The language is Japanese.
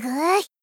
ぐごい。